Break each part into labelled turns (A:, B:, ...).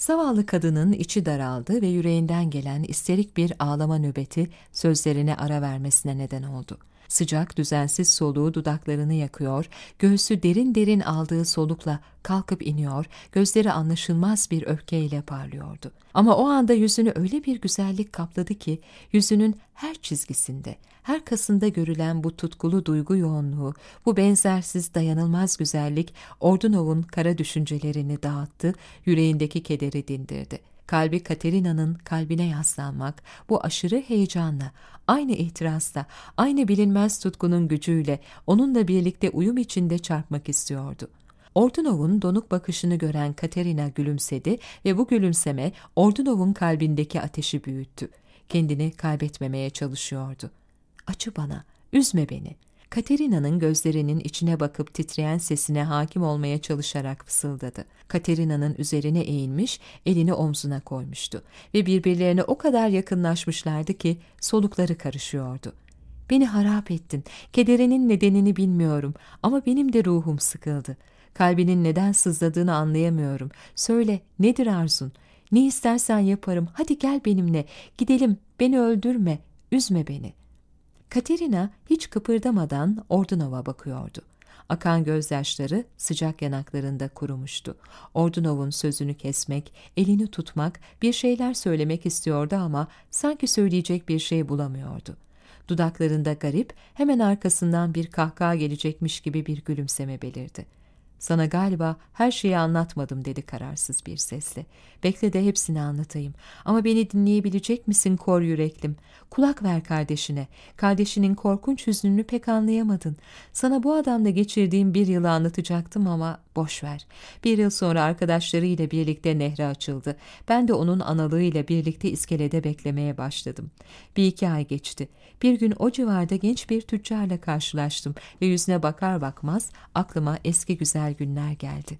A: Zavallı kadının içi daraldı ve yüreğinden gelen isterik bir ağlama nöbeti sözlerine ara vermesine neden oldu. Sıcak, düzensiz soluğu dudaklarını yakıyor, göğsü derin derin aldığı solukla kalkıp iniyor, gözleri anlaşılmaz bir öfkeyle parlıyordu. Ama o anda yüzünü öyle bir güzellik kapladı ki, yüzünün her çizgisinde, her kasında görülen bu tutkulu duygu yoğunluğu, bu benzersiz dayanılmaz güzellik, Ordunov'un kara düşüncelerini dağıttı, yüreğindeki kederi dindirdi kalbi Katerina'nın kalbine yaslanmak, bu aşırı heyecanla, aynı ihtirasla, aynı bilinmez tutkunun gücüyle onunla birlikte uyum içinde çarpmak istiyordu. Ordunov'un donuk bakışını gören Katerina gülümsedi ve bu gülümseme Ordunov'un kalbindeki ateşi büyüttü. Kendini kaybetmemeye çalışıyordu. Açı bana, üzme beni.'' Katerina'nın gözlerinin içine bakıp titreyen sesine hakim olmaya çalışarak fısıldadı. Katerina'nın üzerine eğilmiş, elini omzuna koymuştu ve birbirlerine o kadar yakınlaşmışlardı ki solukları karışıyordu. Beni harap ettin, kederinin nedenini bilmiyorum ama benim de ruhum sıkıldı. Kalbinin neden sızladığını anlayamıyorum. Söyle, nedir arzun? Ne istersen yaparım, hadi gel benimle, gidelim, beni öldürme, üzme beni. Katerina hiç kıpırdamadan Ordunov'a bakıyordu. Akan gözyaşları sıcak yanaklarında kurumuştu. Ordunov'un sözünü kesmek, elini tutmak, bir şeyler söylemek istiyordu ama sanki söyleyecek bir şey bulamıyordu. Dudaklarında garip, hemen arkasından bir kahkaha gelecekmiş gibi bir gülümseme belirdi. Sana galiba her şeyi anlatmadım dedi kararsız bir sesle. Bekle de hepsini anlatayım. Ama beni dinleyebilecek misin kor yüreklim? Kulak ver kardeşine. Kardeşinin korkunç hüznünü pek anlayamadın. Sana bu adamla geçirdiğim bir yılı anlatacaktım ama boş ver. Bir yıl sonra arkadaşlarıyla birlikte nehre açıldı. Ben de onun analığıyla birlikte iskelede beklemeye başladım. Bir iki ay geçti. Bir gün o civarda genç bir tüccarla karşılaştım ve yüzüne bakar bakmaz aklıma eski güzel günler geldi.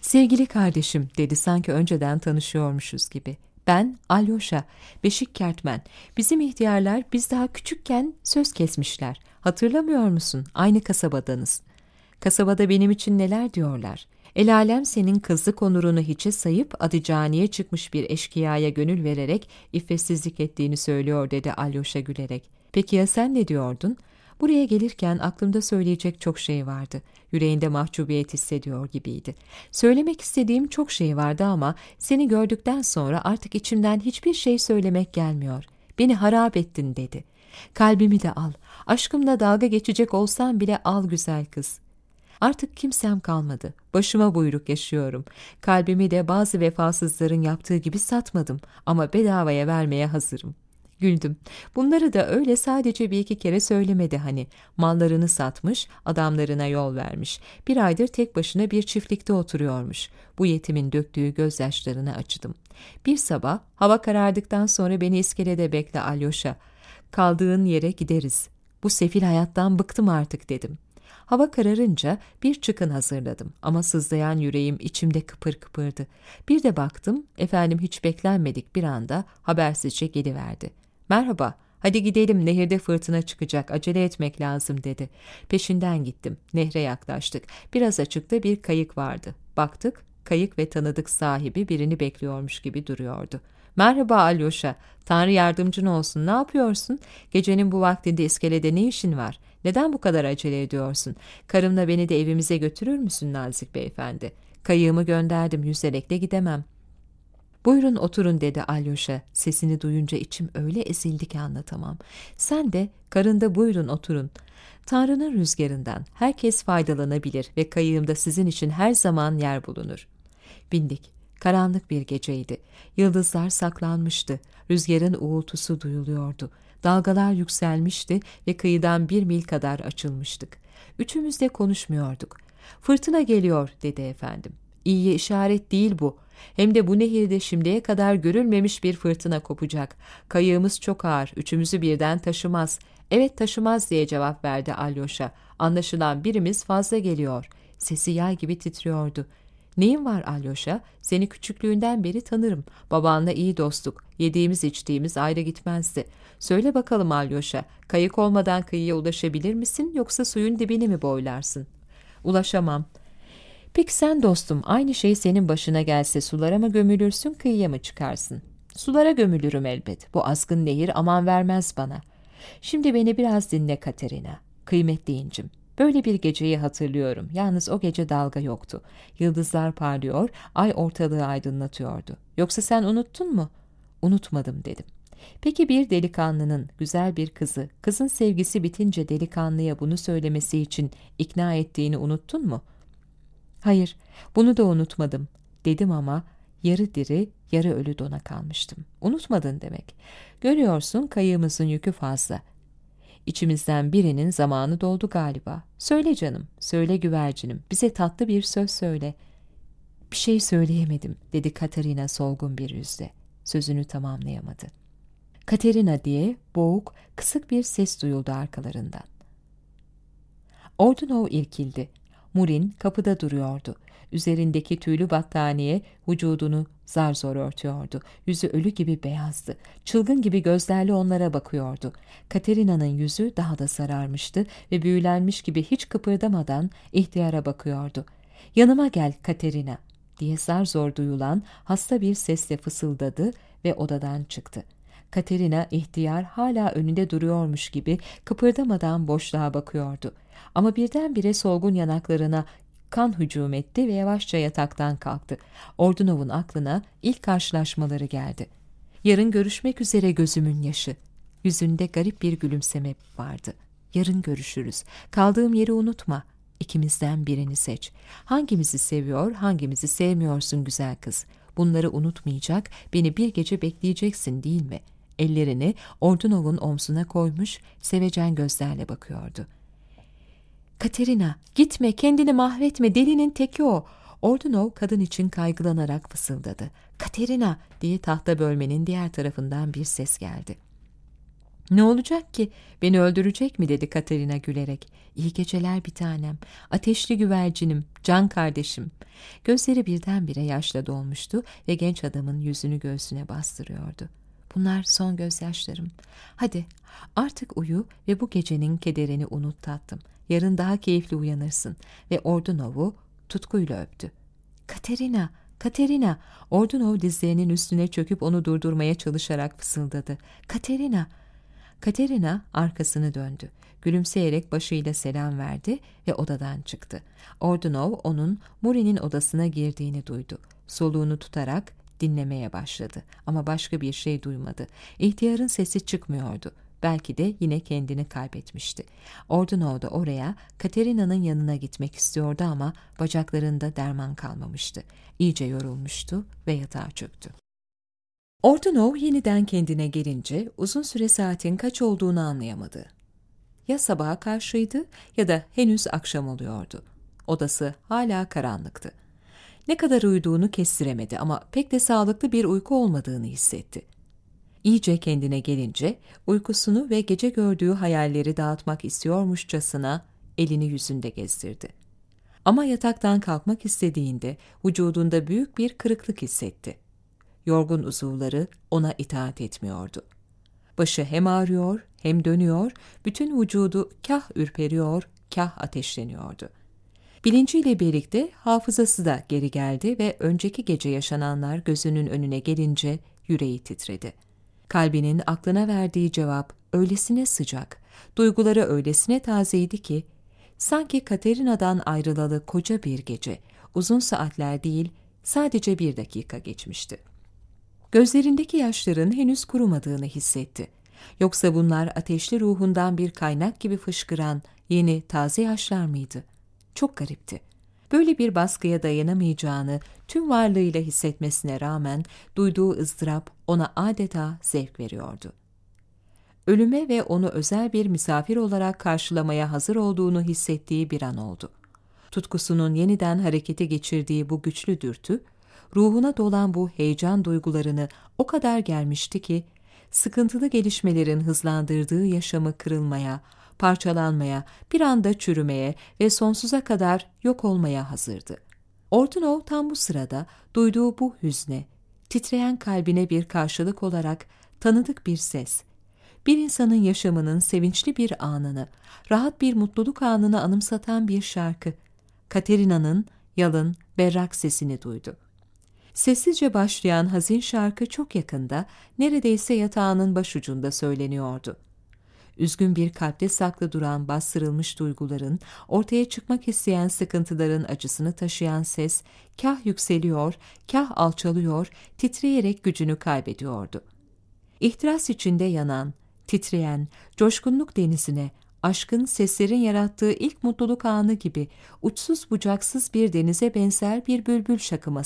A: Sevgili kardeşim dedi sanki önceden tanışıyormuşuz gibi. Ben Alyosha, Beşik Kertmen. Bizim ihtiyarlar biz daha küçükken söz kesmişler. Hatırlamıyor musun? Aynı kasabadanız. Kasabada benim için neler diyorlar. El alem senin kızlık onurunu hiçe sayıp adı caniye çıkmış bir eşkıyaya gönül vererek iffetsizlik ettiğini söylüyor dedi Alyosha gülerek. Peki ya sen ne diyordun? Buraya gelirken aklımda söyleyecek çok şey vardı. Yüreğinde mahcubiyet hissediyor gibiydi. Söylemek istediğim çok şey vardı ama seni gördükten sonra artık içimden hiçbir şey söylemek gelmiyor. Beni harap ettin dedi. Kalbimi de al. Aşkımla dalga geçecek olsan bile al güzel kız. Artık kimsem kalmadı. Başıma buyruk yaşıyorum. Kalbimi de bazı vefasızların yaptığı gibi satmadım ama bedavaya vermeye hazırım. Güldüm. Bunları da öyle sadece bir iki kere söylemedi hani. Mallarını satmış, adamlarına yol vermiş. Bir aydır tek başına bir çiftlikte oturuyormuş. Bu yetimin döktüğü gözyaşlarını acıdım. Bir sabah, hava karardıktan sonra beni iskelede bekle Alyosha. Kaldığın yere gideriz. Bu sefil hayattan bıktım artık dedim. Hava kararınca bir çıkın hazırladım ama sızlayan yüreğim içimde kıpır kıpırdı. Bir de baktım, efendim hiç beklenmedik bir anda habersizce geliverdi. Merhaba, hadi gidelim nehirde fırtına çıkacak, acele etmek lazım dedi. Peşinden gittim, nehre yaklaştık. Biraz açıkta bir kayık vardı. Baktık, kayık ve tanıdık sahibi birini bekliyormuş gibi duruyordu. Merhaba Alyosha, Tanrı yardımcın olsun, ne yapıyorsun? Gecenin bu vaktinde iskelede ne işin var? Neden bu kadar acele ediyorsun? Karımla beni de evimize götürür müsün Nazik Beyefendi? Kayığımı gönderdim, yüzerekle gidemem. Buyurun oturun dedi Alyosha. Sesini duyunca içim öyle ezildi ki anlatamam. Sen de karında buyurun oturun. Tanrı'nın rüzgarından herkes faydalanabilir ve kayığımda sizin için her zaman yer bulunur. Bindik. Karanlık bir geceydi. Yıldızlar saklanmıştı. Rüzgarın uğultusu duyuluyordu. Dalgalar yükselmişti ve kıyıdan bir mil kadar açılmıştık. Üçümüz de konuşmuyorduk. Fırtına geliyor dedi efendim. İyi işaret değil bu. Hem de bu nehirde şimdiye kadar görülmemiş bir fırtına kopacak. Kayığımız çok ağır, üçümüzü birden taşımaz. Evet taşımaz diye cevap verdi Alyosha. Anlaşılan birimiz fazla geliyor. Sesi yay gibi titriyordu. Neyin var Alyosha? Seni küçüklüğünden beri tanırım. Babanla iyi dostluk. Yediğimiz içtiğimiz ayrı gitmezdi. Söyle bakalım Alyosha, kayık olmadan kıyıya ulaşabilir misin yoksa suyun dibini mi boylarsın? Ulaşamam. Peki sen dostum, aynı şey senin başına gelse sulara mı gömülürsün, kıyıya mı çıkarsın? Sulara gömülürüm elbet. Bu azgın nehir aman vermez bana. Şimdi beni biraz dinle Katerina. Kıymetli incim. Böyle bir geceyi hatırlıyorum. Yalnız o gece dalga yoktu. Yıldızlar parlıyor, ay ortalığı aydınlatıyordu. Yoksa sen unuttun mu? Unutmadım dedim. Peki bir delikanlının, güzel bir kızı, kızın sevgisi bitince delikanlıya bunu söylemesi için ikna ettiğini unuttun mu? Hayır, bunu da unutmadım, dedim ama yarı diri, yarı ölü dona kalmıştım. Unutmadın demek. Görüyorsun kayığımızın yükü fazla. İçimizden birinin zamanı doldu galiba. Söyle canım, söyle güvercinim, bize tatlı bir söz söyle. Bir şey söyleyemedim, dedi Katerina solgun bir yüzle. Sözünü tamamlayamadı. Katerina diye boğuk, kısık bir ses duyuldu arkalarından. Ordunov irkildi. Murin kapıda duruyordu. Üzerindeki tüylü battaniye vücudunu zar zor örtüyordu. Yüzü ölü gibi beyazdı. Çılgın gibi gözlerle onlara bakıyordu. Katerina'nın yüzü daha da sararmıştı ve büyülenmiş gibi hiç kıpırdamadan ihtiyara bakıyordu. ''Yanıma gel Katerina.'' diye zar zor duyulan hasta bir sesle fısıldadı ve odadan çıktı. Katerina ihtiyar hala önünde duruyormuş gibi kıpırdamadan boşluğa bakıyordu. Ama birdenbire solgun yanaklarına kan hücum etti ve yavaşça yataktan kalktı. Ordunov'un aklına ilk karşılaşmaları geldi. Yarın görüşmek üzere gözümün yaşı. Yüzünde garip bir gülümseme vardı. Yarın görüşürüz. Kaldığım yeri unutma. İkimizden birini seç. Hangimizi seviyor, hangimizi sevmiyorsun güzel kız. Bunları unutmayacak, beni bir gece bekleyeceksin değil mi? Ellerini Ordunov'un omzuna koymuş, sevecen gözlerle bakıyordu. Katerina, gitme, kendini mahvetme, delinin teki o. Ordunov kadın için kaygılanarak fısıldadı. Katerina diye tahta bölmenin diğer tarafından bir ses geldi. Ne olacak ki? Beni öldürecek mi dedi Katerina gülerek. İyi geceler bir tanem. Ateşli güvercinim, can kardeşim. Gözleri birdenbire yaşla dolmuştu ve genç adamın yüzünü göğsüne bastırıyordu. Bunlar son gözyaşlarım. Hadi artık uyu ve bu gecenin kederini unut tatlım. Yarın daha keyifli uyanırsın. Ve Ordunov'u tutkuyla öptü. Katerina, Katerina. Ordunov dizlerinin üstüne çöküp onu durdurmaya çalışarak fısıldadı. Katerina. Katerina arkasını döndü. Gülümseyerek başıyla selam verdi ve odadan çıktı. Ordunov onun Muri'nin odasına girdiğini duydu. Soluğunu tutarak dinlemeye başladı ama başka bir şey duymadı. İhtiyarın sesi çıkmıyordu. Belki de yine kendini kaybetmişti. Ordunov da oraya Katerina'nın yanına gitmek istiyordu ama bacaklarında derman kalmamıştı. İyice yorulmuştu ve yatağa çöktü. Ordunov yeniden kendine gelince uzun süre saatin kaç olduğunu anlayamadı. Ya sabaha karşıydı ya da henüz akşam oluyordu. Odası hala karanlıktı. Ne kadar uyuduğunu kestiremedi ama pek de sağlıklı bir uyku olmadığını hissetti. İyice kendine gelince uykusunu ve gece gördüğü hayalleri dağıtmak istiyormuşçasına elini yüzünde gezdirdi. Ama yataktan kalkmak istediğinde vücudunda büyük bir kırıklık hissetti. Yorgun uzuvları ona itaat etmiyordu. Başı hem ağrıyor hem dönüyor, bütün vücudu kah ürperiyor, kah ateşleniyordu. Bilinciyle birlikte hafızası da geri geldi ve önceki gece yaşananlar gözünün önüne gelince yüreği titredi. Kalbinin aklına verdiği cevap öylesine sıcak, duyguları öylesine tazeydi ki, sanki Katerina'dan ayrılalı koca bir gece, uzun saatler değil, sadece bir dakika geçmişti. Gözlerindeki yaşların henüz kurumadığını hissetti. Yoksa bunlar ateşli ruhundan bir kaynak gibi fışkıran yeni, taze yaşlar mıydı? Çok garipti. Böyle bir baskıya dayanamayacağını tüm varlığıyla hissetmesine rağmen duyduğu ızdırap ona adeta zevk veriyordu. Ölüme ve onu özel bir misafir olarak karşılamaya hazır olduğunu hissettiği bir an oldu. Tutkusunun yeniden harekete geçirdiği bu güçlü dürtü, ruhuna dolan bu heyecan duygularını o kadar gelmişti ki, sıkıntılı gelişmelerin hızlandırdığı yaşamı kırılmaya, parçalanmaya, bir anda çürümeye ve sonsuza kadar yok olmaya hazırdı. Ordunov tam bu sırada duyduğu bu hüzne, titreyen kalbine bir karşılık olarak tanıdık bir ses, bir insanın yaşamının sevinçli bir anını, rahat bir mutluluk anını anımsatan bir şarkı, Katerina'nın yalın, berrak sesini duydu. Sessizce başlayan hazin şarkı çok yakında, neredeyse yatağının başucunda söyleniyordu. Üzgün bir kalpte saklı duran bastırılmış duyguların, ortaya çıkmak isteyen sıkıntıların acısını taşıyan ses, kah yükseliyor, kah alçalıyor, titreyerek gücünü kaybediyordu. İhtiras içinde yanan, titreyen, coşkunluk denizine, aşkın seslerin yarattığı ilk mutluluk anı gibi uçsuz bucaksız bir denize benzer bir bülbül şakıması